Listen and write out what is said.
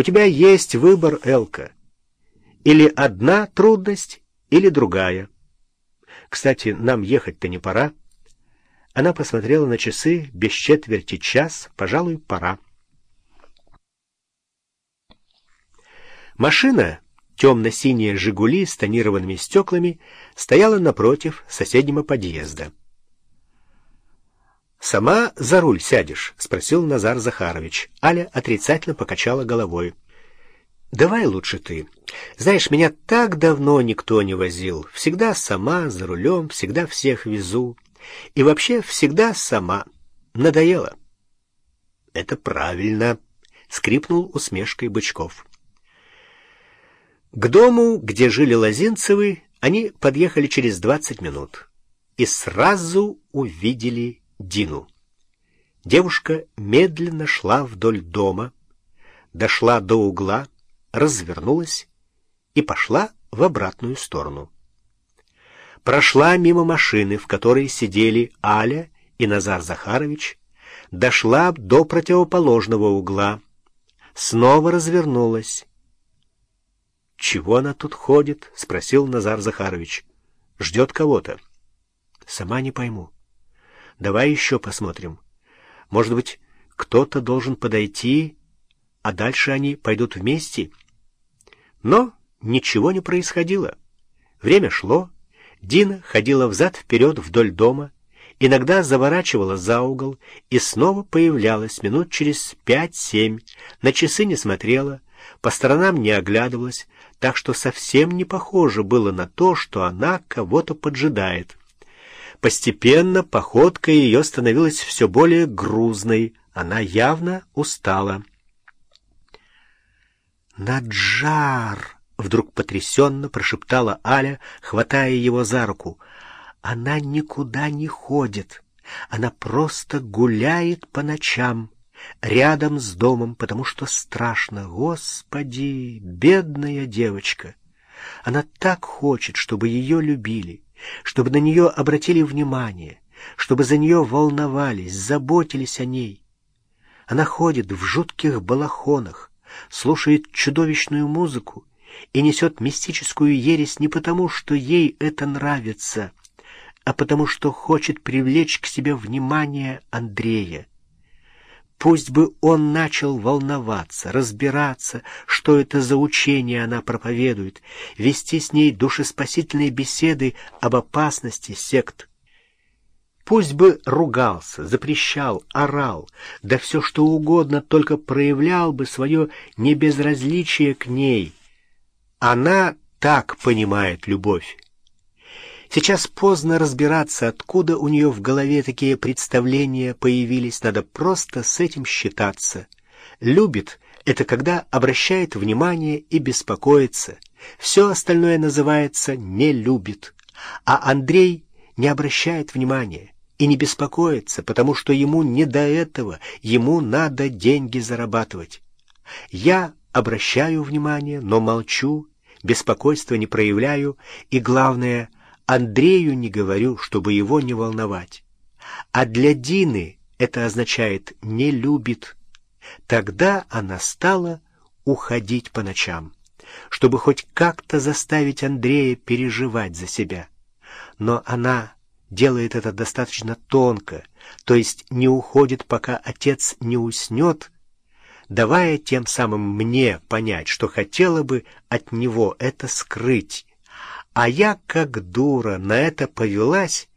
У тебя есть выбор, Элка. Или одна трудность, или другая. Кстати, нам ехать-то не пора. Она посмотрела на часы, без четверти час, пожалуй, пора. Машина, темно-синяя «Жигули» с тонированными стеклами, стояла напротив соседнего подъезда. «Сама за руль сядешь?» — спросил Назар Захарович. Аля отрицательно покачала головой. «Давай лучше ты. Знаешь, меня так давно никто не возил. Всегда сама, за рулем, всегда всех везу. И вообще всегда сама. Надоело». «Это правильно», — скрипнул усмешкой Бычков. К дому, где жили Лозинцевы, они подъехали через двадцать минут и сразу увидели Дину. Девушка медленно шла вдоль дома, дошла до угла, развернулась и пошла в обратную сторону. Прошла мимо машины, в которой сидели Аля и Назар Захарович, дошла до противоположного угла, снова развернулась «Чего она тут ходит?» — спросил Назар Захарович. «Ждет кого-то». «Сама не пойму. Давай еще посмотрим. Может быть, кто-то должен подойти, а дальше они пойдут вместе?» Но ничего не происходило. Время шло, Дина ходила взад-вперед вдоль дома, иногда заворачивала за угол и снова появлялась минут через пять-семь, на часы не смотрела, по сторонам не оглядывалась, так что совсем не похоже было на то, что она кого-то поджидает. Постепенно походка ее становилась все более грузной, она явно устала. «Наджар!» — вдруг потрясенно прошептала Аля, хватая его за руку. «Она никуда не ходит, она просто гуляет по ночам» рядом с домом, потому что страшно. Господи, бедная девочка! Она так хочет, чтобы ее любили, чтобы на нее обратили внимание, чтобы за нее волновались, заботились о ней. Она ходит в жутких балахонах, слушает чудовищную музыку и несет мистическую ересь не потому, что ей это нравится, а потому что хочет привлечь к себе внимание Андрея. Пусть бы он начал волноваться, разбираться, что это за учение она проповедует, вести с ней душеспасительные беседы об опасности сект. Пусть бы ругался, запрещал, орал, да все что угодно, только проявлял бы свое небезразличие к ней. Она так понимает любовь. Сейчас поздно разбираться, откуда у нее в голове такие представления появились. Надо просто с этим считаться. Любит — это когда обращает внимание и беспокоится. Все остальное называется «не любит». А Андрей не обращает внимания и не беспокоится, потому что ему не до этого, ему надо деньги зарабатывать. Я обращаю внимание, но молчу, беспокойства не проявляю, и, главное — Андрею не говорю, чтобы его не волновать. А для Дины это означает «не любит». Тогда она стала уходить по ночам, чтобы хоть как-то заставить Андрея переживать за себя. Но она делает это достаточно тонко, то есть не уходит, пока отец не уснет, давая тем самым мне понять, что хотела бы от него это скрыть, а я, как дура, на это повелась